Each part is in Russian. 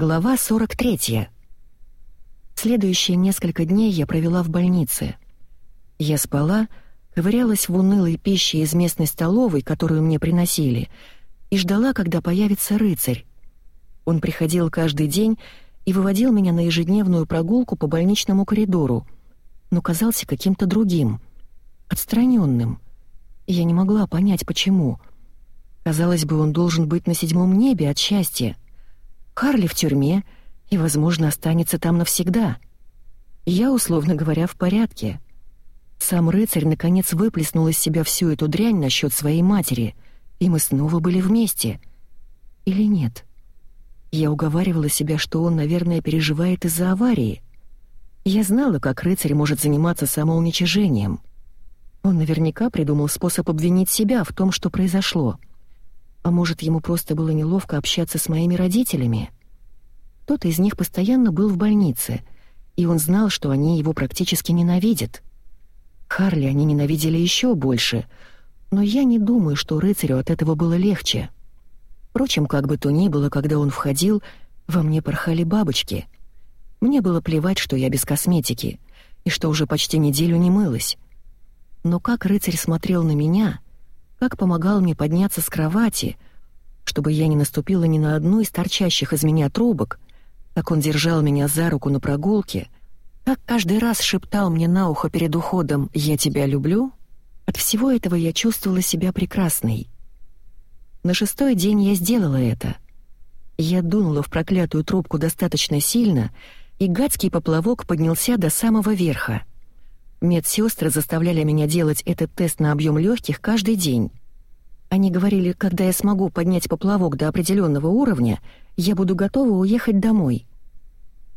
Глава 43. Следующие несколько дней я провела в больнице. Я спала, ковырялась в унылой пище из местной столовой, которую мне приносили, и ждала, когда появится рыцарь. Он приходил каждый день и выводил меня на ежедневную прогулку по больничному коридору, но казался каким-то другим, отстраненным. Я не могла понять, почему. Казалось бы, он должен быть на седьмом небе от счастья — Харли в тюрьме и, возможно, останется там навсегда. Я, условно говоря, в порядке. Сам рыцарь наконец выплеснул из себя всю эту дрянь насчет своей матери, и мы снова были вместе. Или нет? Я уговаривала себя, что он, наверное, переживает из-за аварии. Я знала, как рыцарь может заниматься самоуничижением. Он наверняка придумал способ обвинить себя в том, что произошло. А может, ему просто было неловко общаться с моими родителями? Кто-то из них постоянно был в больнице, и он знал, что они его практически ненавидят. Харли они ненавидели еще больше, но я не думаю, что рыцарю от этого было легче. Впрочем, как бы то ни было, когда он входил, во мне порхали бабочки. Мне было плевать, что я без косметики, и что уже почти неделю не мылась. Но как рыцарь смотрел на меня — как помогал мне подняться с кровати, чтобы я не наступила ни на одну из торчащих из меня трубок, как он держал меня за руку на прогулке, как каждый раз шептал мне на ухо перед уходом «Я тебя люблю», от всего этого я чувствовала себя прекрасной. На шестой день я сделала это. Я дунула в проклятую трубку достаточно сильно, и гадский поплавок поднялся до самого верха — Медсестры заставляли меня делать этот тест на объем легких каждый день. Они говорили, когда я смогу поднять поплавок до определенного уровня, я буду готова уехать домой.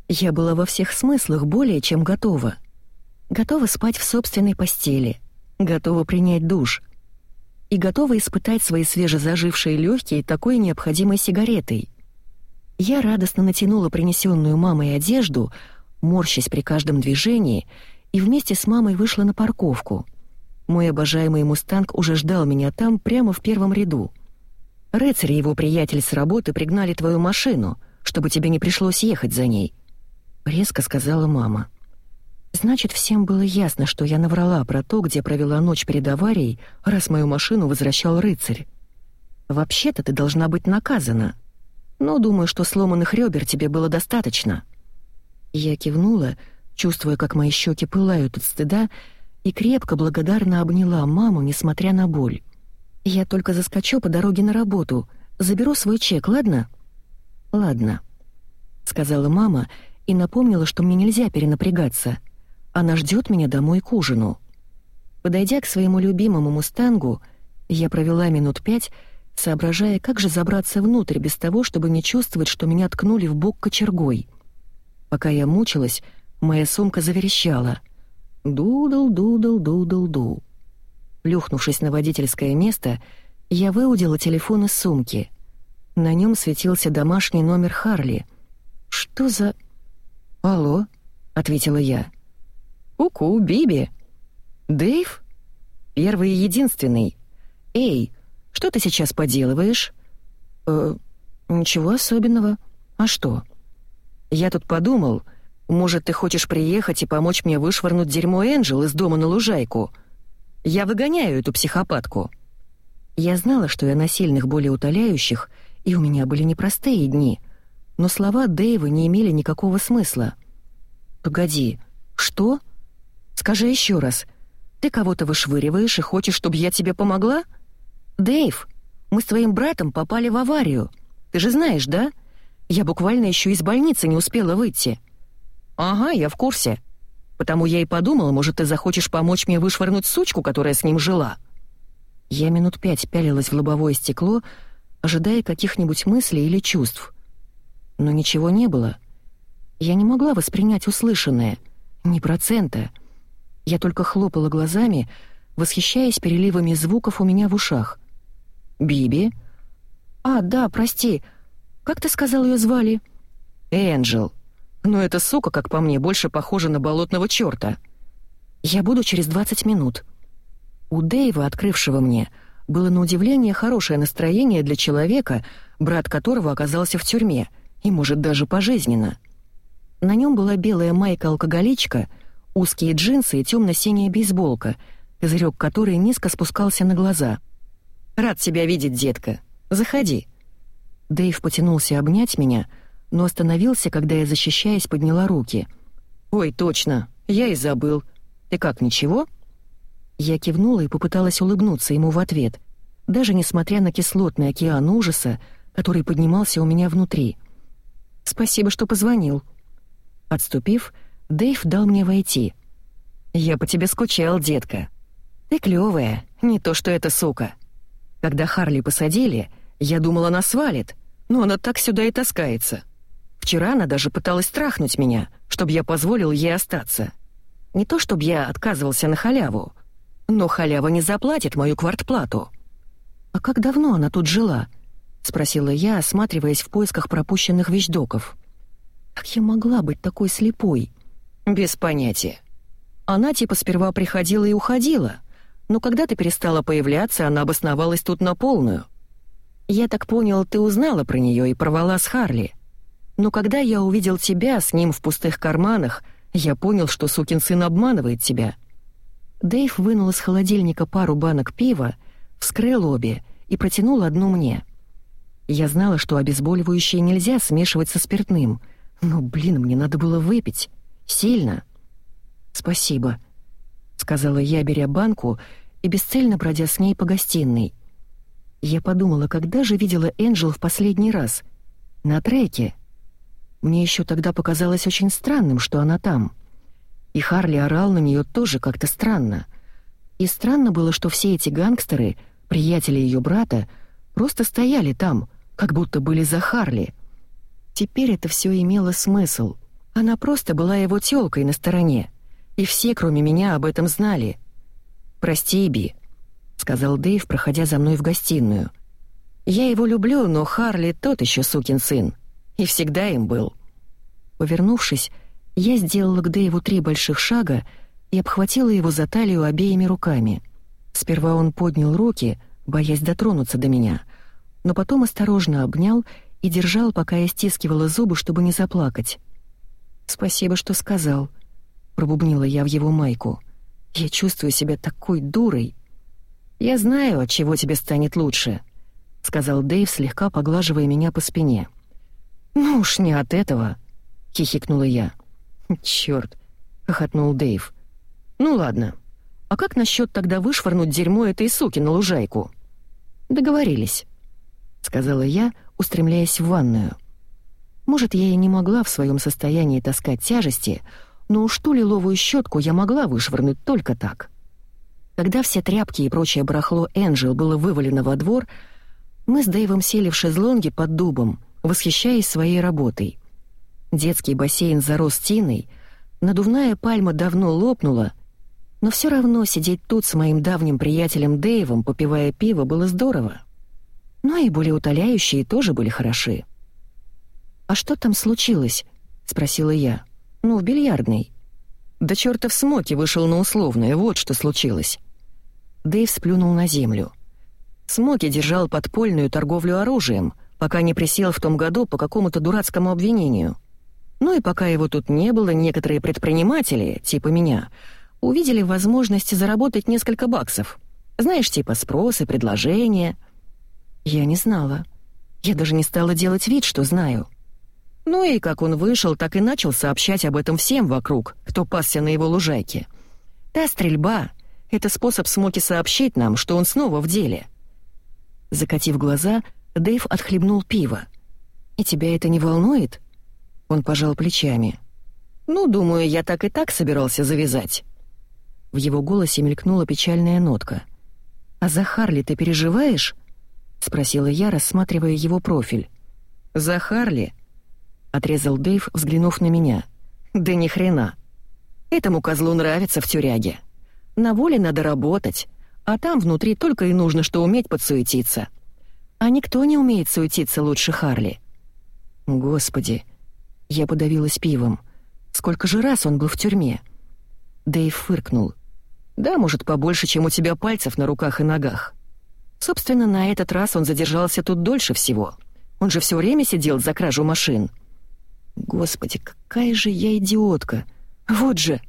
Я была во всех смыслах более чем готова. Готова спать в собственной постели, готова принять душ и готова испытать свои свежезажившие легкие такой необходимой сигаретой. Я радостно натянула принесенную мамой одежду, морщась при каждом движении — и вместе с мамой вышла на парковку. Мой обожаемый «Мустанг» уже ждал меня там, прямо в первом ряду. «Рыцарь и его приятель с работы пригнали твою машину, чтобы тебе не пришлось ехать за ней», — резко сказала мама. Значит, всем было ясно, что я наврала про то, где провела ночь перед аварией, раз мою машину возвращал рыцарь. «Вообще-то ты должна быть наказана. Но думаю, что сломанных ребер тебе было достаточно». Я кивнула, — чувствуя, как мои щеки пылают от стыда, и крепко благодарно обняла маму, несмотря на боль. «Я только заскочу по дороге на работу, заберу свой чек, ладно?» «Ладно», — сказала мама и напомнила, что мне нельзя перенапрягаться. Она ждет меня домой к ужину. Подойдя к своему любимому «Мустангу», я провела минут пять, соображая, как же забраться внутрь без того, чтобы не чувствовать, что меня ткнули в бок кочергой. Пока я мучилась, Моя сумка заверещала. Дудл-дудл-дудл-ду. Плюхнувшись на водительское место, я выудила телефон из сумки. На нем светился домашний номер Харли. «Что за...» «Алло», — ответила я. «Ку-ку, Биби». «Дэйв?» «Первый и единственный. Эй, что ты сейчас поделываешь?» «Э, ничего особенного. А что?» «Я тут подумал, может, ты хочешь приехать и помочь мне вышвырнуть дерьмо Энджел из дома на лужайку? Я выгоняю эту психопатку». Я знала, что я на сильных более утоляющих, и у меня были непростые дни, но слова Дэйва не имели никакого смысла. «Погоди, что? Скажи еще раз. Ты кого-то вышвыриваешь и хочешь, чтобы я тебе помогла? Дэйв, мы с твоим братом попали в аварию. Ты же знаешь, да? Я буквально еще из больницы не успела выйти». «Ага, я в курсе. Потому я и подумала, может, ты захочешь помочь мне вышвырнуть сучку, которая с ним жила». Я минут пять пялилась в лобовое стекло, ожидая каких-нибудь мыслей или чувств. Но ничего не было. Я не могла воспринять услышанное. Ни процента. Я только хлопала глазами, восхищаясь переливами звуков у меня в ушах. «Биби?» «А, да, прости. Как ты сказал ее звали?» «Энджел», но эта сука, как по мне, больше похожа на болотного чёрта. Я буду через 20 минут. У Дэйва, открывшего мне, было на удивление хорошее настроение для человека, брат которого оказался в тюрьме, и, может, даже пожизненно. На нем была белая майка-алкоголичка, узкие джинсы и темно-синяя бейсболка, козырек которой низко спускался на глаза. «Рад тебя видеть, детка. Заходи». Дэйв потянулся обнять меня, но остановился, когда я, защищаясь, подняла руки. «Ой, точно, я и забыл. Ты как, ничего?» Я кивнула и попыталась улыбнуться ему в ответ, даже несмотря на кислотный океан ужаса, который поднимался у меня внутри. «Спасибо, что позвонил». Отступив, Дэйв дал мне войти. «Я по тебе скучал, детка. Ты клёвая, не то что эта сука. Когда Харли посадили, я думала, она свалит, но она так сюда и таскается. Вчера она даже пыталась трахнуть меня, чтобы я позволил ей остаться. Не то чтобы я отказывался на халяву, но халява не заплатит мою квартплату». «А как давно она тут жила?» — спросила я, осматриваясь в поисках пропущенных вещдоков. «Как я могла быть такой слепой?» «Без понятия. Она типа сперва приходила и уходила, но когда ты перестала появляться, она обосновалась тут на полную. Я так понял, ты узнала про нее и порвала с Харли. Но когда я увидел тебя с ним в пустых карманах, я понял, что сукин сын обманывает тебя». Дэйв вынул из холодильника пару банок пива, вскрыл обе и протянул одну мне. Я знала, что обезболивающее нельзя смешивать со спиртным, но, блин, мне надо было выпить. Сильно. «Спасибо», — сказала я, беря банку и бесцельно бродя с ней по гостиной. Я подумала, когда же видела Энджел в последний раз? На треке. Мне еще тогда показалось очень странным, что она там. И Харли орал на нее тоже как-то странно. И странно было, что все эти гангстеры, приятели ее брата, просто стояли там, как будто были за Харли. Теперь это все имело смысл. Она просто была его тёлкой на стороне, и все, кроме меня, об этом знали. «Прости, Би», — сказал Дэйв, проходя за мной в гостиную. «Я его люблю, но Харли тот еще сукин сын, и всегда им был». Повернувшись, я сделала к Дэйву три больших шага и обхватила его за талию обеими руками. Сперва он поднял руки, боясь дотронуться до меня, но потом осторожно обнял и держал, пока я стискивала зубы, чтобы не заплакать. «Спасибо, что сказал», — пробубнила я в его майку. «Я чувствую себя такой дурой». «Я знаю, от чего тебе станет лучше», — сказал Дэйв, слегка поглаживая меня по спине. «Ну уж не от этого», — хихикнула я. «Чёрт», — хохотнул Дэйв. «Ну ладно. А как насчет тогда вышвырнуть дерьмо этой суки на лужайку?» «Договорились», — сказала я, устремляясь в ванную. Может, я и не могла в своем состоянии таскать тяжести, но уж ту лиловую щетку я могла вышвырнуть только так. Когда все тряпки и прочее барахло Энджел было вывалено во двор, мы с Дэйвом сели в шезлонге под дубом, восхищаясь своей работой. Детский бассейн зарос тиной, надувная пальма давно лопнула, но все равно сидеть тут с моим давним приятелем Дэйвом, попивая пиво, было здорово. Но и более утоляющие тоже были хороши. «А что там случилось?» — спросила я. «Ну, в бильярдной». «Да чертов Смоки вышел на условное, вот что случилось». Дэйв сплюнул на землю. Смоки держал подпольную торговлю оружием, пока не присел в том году по какому-то дурацкому обвинению. Ну и пока его тут не было, некоторые предприниматели, типа меня, увидели возможность заработать несколько баксов. Знаешь, типа спрос и предложение. Я не знала. Я даже не стала делать вид, что знаю. Ну и как он вышел, так и начал сообщать об этом всем вокруг, кто пасся на его лужайке. Та стрельба — это способ Смоки сообщить нам, что он снова в деле. Закатив глаза, Дэйв отхлебнул пиво. «И тебя это не волнует?» Он пожал плечами. «Ну, думаю, я так и так собирался завязать». В его голосе мелькнула печальная нотка. «А за Харли ты переживаешь?» — спросила я, рассматривая его профиль. «За Харли?» — отрезал Дэйв, взглянув на меня. «Да ни хрена. Этому козлу нравится в тюряге. На воле надо работать, а там внутри только и нужно, что уметь подсуетиться. А никто не умеет суетиться лучше Харли». «Господи!» Я подавилась пивом. «Сколько же раз он был в тюрьме?» Дэйв фыркнул. «Да, может, побольше, чем у тебя пальцев на руках и ногах. Собственно, на этот раз он задержался тут дольше всего. Он же все время сидел за кражу машин. Господи, какая же я идиотка! Вот же!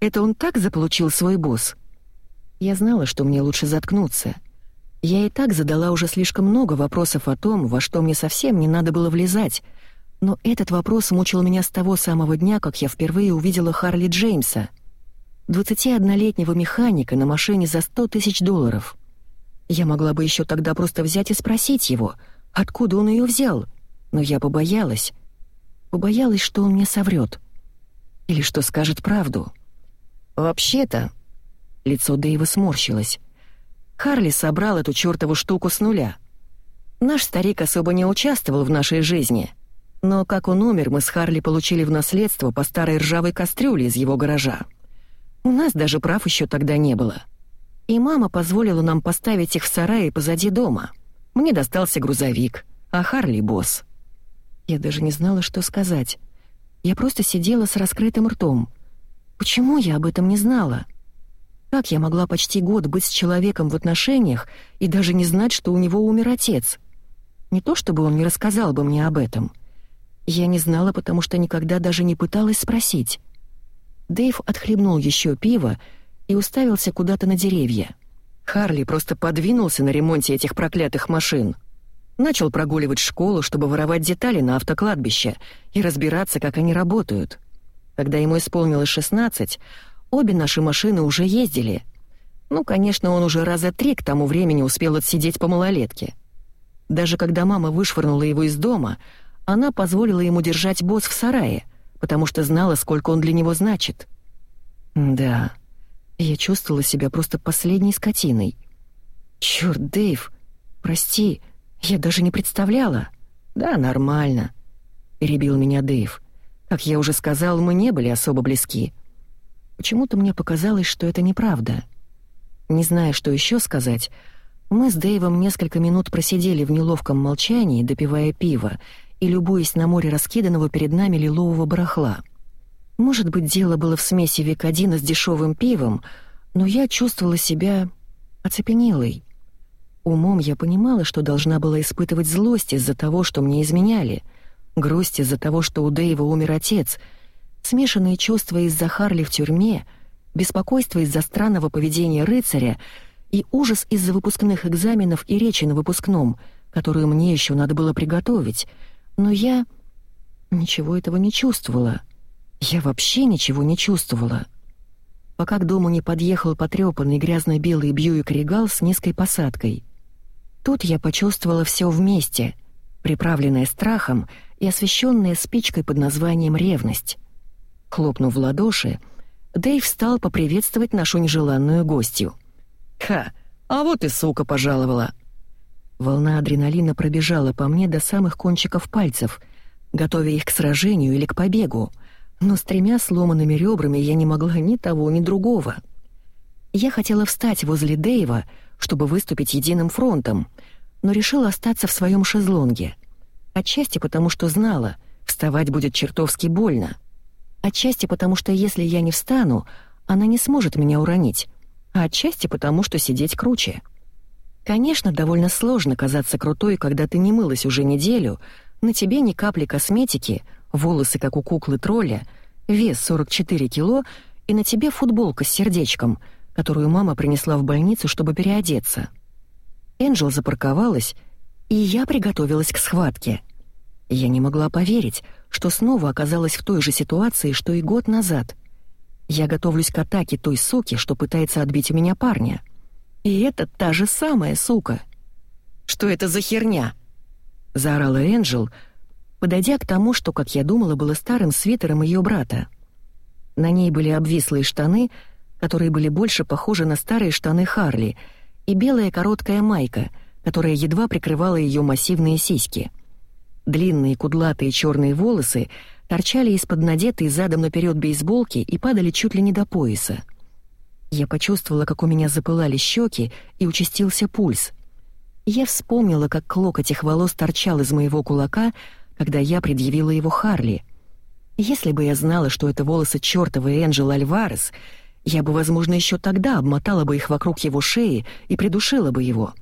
Это он так заполучил свой босс? Я знала, что мне лучше заткнуться. Я и так задала уже слишком много вопросов о том, во что мне совсем не надо было влезать, но этот вопрос мучил меня с того самого дня, как я впервые увидела Харли Джеймса. 21-летнего механика на машине за 100 тысяч долларов. Я могла бы еще тогда просто взять и спросить его, откуда он ее взял, но я побоялась. Побоялась, что он мне соврет. Или что скажет правду. «Вообще-то...» Лицо Дэйва сморщилось. Харли собрал эту чёртову штуку с нуля. Наш старик особо не участвовал в нашей жизни, но как он умер, мы с Харли получили в наследство по старой ржавой кастрюле из его гаража. У нас даже прав еще тогда не было. И мама позволила нам поставить их в сарае позади дома. Мне достался грузовик, а Харли — босс. Я даже не знала, что сказать. Я просто сидела с раскрытым ртом. Почему я об этом не знала? Как я могла почти год быть с человеком в отношениях и даже не знать, что у него умер отец? Не то чтобы он не рассказал бы мне об этом. Я не знала, потому что никогда даже не пыталась спросить. Дэйв отхлебнул еще пиво и уставился куда-то на деревья. Харли просто подвинулся на ремонте этих проклятых машин. Начал прогуливать школу, чтобы воровать детали на автокладбище и разбираться, как они работают. Когда ему исполнилось 16, обе наши машины уже ездили. Ну, конечно, он уже раза три к тому времени успел отсидеть по малолетке. Даже когда мама вышвырнула его из дома, она позволила ему держать босс в сарае, потому что знала, сколько он для него значит. Да, я чувствовала себя просто последней скотиной. Чёрт, Дэйв, прости, я даже не представляла. Да, нормально, перебил меня Дэйв. Как я уже сказал, мы не были особо близки. Почему-то мне показалось, что это неправда. Не зная, что еще сказать, мы с Дэйвом несколько минут просидели в неловком молчании, допивая пиво и любуясь на море раскиданного перед нами лилового барахла. Может быть, дело было в смеси Викодина с дешевым пивом, но я чувствовала себя оцепенелой. Умом я понимала, что должна была испытывать злость из-за того, что мне изменяли, грусть из-за того, что у Дэйва умер отец, смешанные чувства из-за Харли в тюрьме, беспокойство из-за странного поведения рыцаря и ужас из-за выпускных экзаменов и речи на выпускном, которую мне еще надо было приготовить. Но я ничего этого не чувствовала. Я вообще ничего не чувствовала. Пока к дому не подъехал потрепанный грязно-белый Бьюик Регал с низкой посадкой — Тут я почувствовала все вместе, приправленное страхом и освещенное спичкой под названием «ревность». Хлопнув в ладоши, Дэйв встал поприветствовать нашу нежеланную гостью. «Ха, а вот и сука пожаловала!» Волна адреналина пробежала по мне до самых кончиков пальцев, готовя их к сражению или к побегу, но с тремя сломанными ребрами я не могла ни того, ни другого. Я хотела встать возле Дэйва, чтобы выступить единым фронтом, но решила остаться в своем шезлонге. Отчасти потому, что знала, вставать будет чертовски больно. Отчасти потому, что если я не встану, она не сможет меня уронить, а отчасти потому, что сидеть круче. Конечно, довольно сложно казаться крутой, когда ты не мылась уже неделю, на тебе ни капли косметики, волосы как у куклы-тролля, вес 44 кило и на тебе футболка с сердечком — которую мама принесла в больницу, чтобы переодеться. Энджел запарковалась, и я приготовилась к схватке. Я не могла поверить, что снова оказалась в той же ситуации, что и год назад. Я готовлюсь к атаке той суки, что пытается отбить у меня парня. И это та же самая сука. «Что это за херня?» — заорала Энджел, подойдя к тому, что, как я думала, было старым свитером ее брата. На ней были обвислые штаны — которые были больше похожи на старые штаны Харли, и белая короткая майка, которая едва прикрывала ее массивные сиськи. Длинные кудлатые черные волосы торчали из-под надетой задом наперед бейсболки и падали чуть ли не до пояса. Я почувствовала, как у меня запылали щеки и участился пульс. Я вспомнила, как клок этих волос торчал из моего кулака, когда я предъявила его Харли. Если бы я знала, что это волосы чёртовой Энджел Альварес — я бы, возможно, еще тогда обмотала бы их вокруг его шеи и придушила бы его.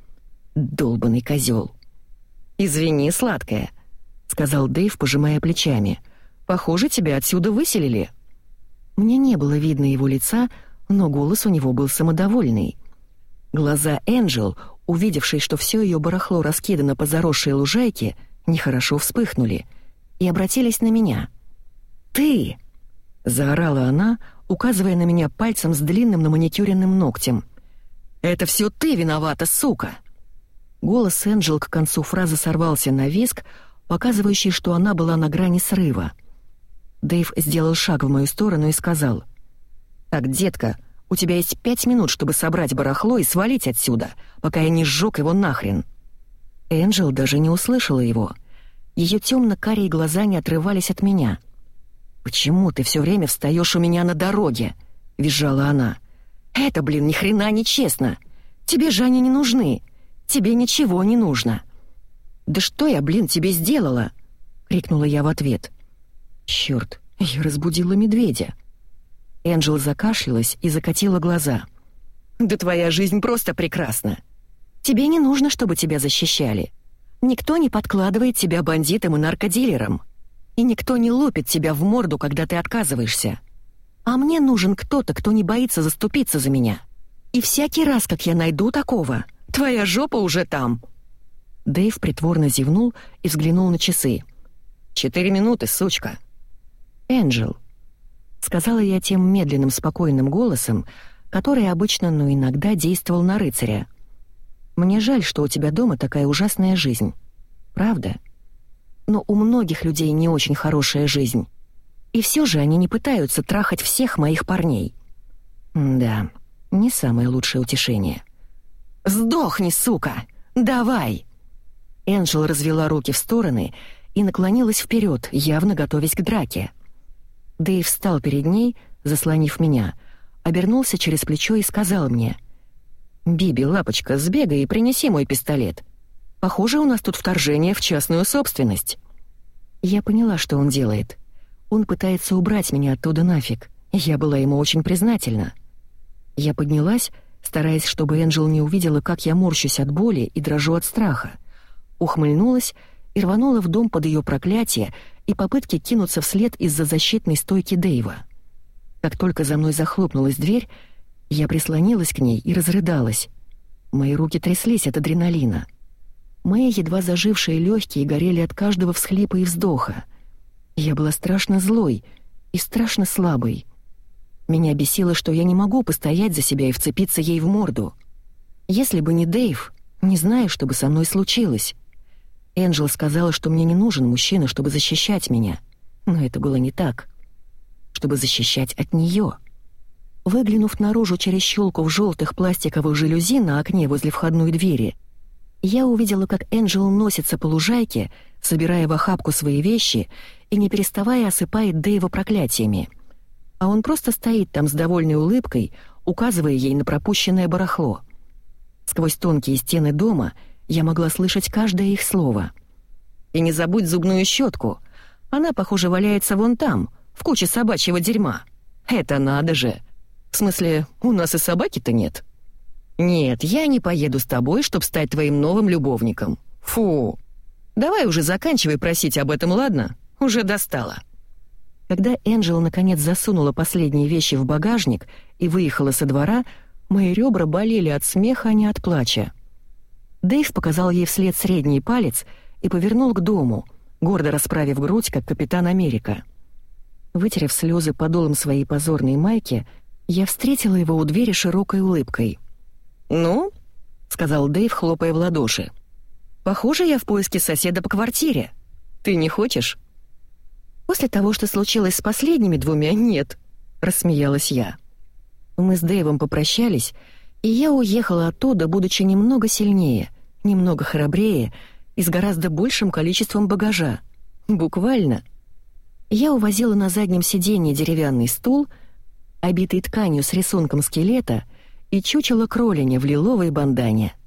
Долбанный козел. «Извини, сладкая», — сказал Дэйв, пожимая плечами. «Похоже, тебя отсюда выселили». Мне не было видно его лица, но голос у него был самодовольный. Глаза Энджел, увидевшей, что все ее барахло раскидано по заросшей лужайке, нехорошо вспыхнули и обратились на меня. «Ты!» — заорала она, указывая на меня пальцем с длинным наманикюренным ногтем. «Это все ты виновата, сука!» Голос Энджел к концу фразы сорвался на виск, показывающий, что она была на грани срыва. Дэйв сделал шаг в мою сторону и сказал. «Так, детка, у тебя есть пять минут, чтобы собрать барахло и свалить отсюда, пока я не сжег его нахрен». Энджел даже не услышала его. Ее темно-карие глаза не отрывались от меня. «Почему ты все время встаешь у меня на дороге?» — визжала она. «Это, блин, ни хрена не честно. Тебе же они не нужны. Тебе ничего не нужно». «Да что я, блин, тебе сделала?» — крикнула я в ответ. «Чёрт, я разбудила медведя». Энджел закашлялась и закатила глаза. «Да твоя жизнь просто прекрасна. Тебе не нужно, чтобы тебя защищали. Никто не подкладывает тебя бандитам и наркодилерам. И никто не лупит тебя в морду, когда ты отказываешься. А мне нужен кто-то, кто не боится заступиться за меня. И всякий раз, как я найду такого, твоя жопа уже там». Дэйв притворно зевнул и взглянул на часы. «Четыре минуты, сучка». «Энджел, сказала я тем медленным спокойным голосом, который обычно, но иногда действовал на рыцаря. «Мне жаль, что у тебя дома такая ужасная жизнь. Правда? Но у многих людей не очень хорошая жизнь. И все же они не пытаются трахать всех моих парней». «Да, не самое лучшее утешение». «Сдохни, сука! Давай!» Энджел развела руки в стороны и наклонилась вперед, явно готовясь к драке. Дэйв встал перед ней, заслонив меня, обернулся через плечо и сказал мне. «Биби, лапочка, сбегай и принеси мой пистолет. Похоже, у нас тут вторжение в частную собственность». Я поняла, что он делает. Он пытается убрать меня оттуда нафиг. Я была ему очень признательна. Я поднялась, стараясь, чтобы Энджел не увидела, как я морщусь от боли и дрожу от страха. Ухмыльнулась и рванула в дом под ее проклятие и попытки кинуться вслед из-за защитной стойки Дэйва. Как только за мной захлопнулась дверь, я прислонилась к ней и разрыдалась. Мои руки тряслись от адреналина. Мои едва зажившие легкие горели от каждого всхлипа и вздоха. Я была страшно злой и страшно слабой. Меня бесило, что я не могу постоять за себя и вцепиться ей в морду. Если бы не Дэйв, не знаю, что бы со мной случилось. Энджел сказала, что мне не нужен мужчина, чтобы защищать меня. Но это было не так. Чтобы защищать от нее. Выглянув наружу через щелку в желтых пластиковых жалюзи на окне возле входной двери, я увидела, как Энджел носится по лужайке, собирая в охапку свои вещи и не переставая осыпает Дэйва проклятиями. А он просто стоит там с довольной улыбкой, указывая ей на пропущенное барахло. Сквозь тонкие стены дома — я могла слышать каждое их слово. «И не забудь зубную щетку. Она, похоже, валяется вон там, в куче собачьего дерьма. Это надо же. В смысле, у нас и собаки-то нет». «Нет, я не поеду с тобой, чтобы стать твоим новым любовником. Фу. Давай уже заканчивай просить об этом, ладно? Уже достала». Когда Энджел наконец засунула последние вещи в багажник и выехала со двора, мои ребра болели от смеха, а не от плача. Дэйв показал ей вслед средний палец и повернул к дому, гордо расправив грудь, как капитан Америка. Вытерев слезы подолом своей позорной майки, я встретила его у двери широкой улыбкой. «Ну?» — сказал Дэйв, хлопая в ладоши. «Похоже, я в поиске соседа по квартире. Ты не хочешь?» «После того, что случилось с последними двумя, нет», — рассмеялась я. Мы с Дэйвом попрощались, и я уехала оттуда, будучи немного сильнее, немного храбрее и с гораздо большим количеством багажа. Буквально. Я увозила на заднем сиденье деревянный стул, обитый тканью с рисунком скелета, и чучело кроленя в лиловой бандане —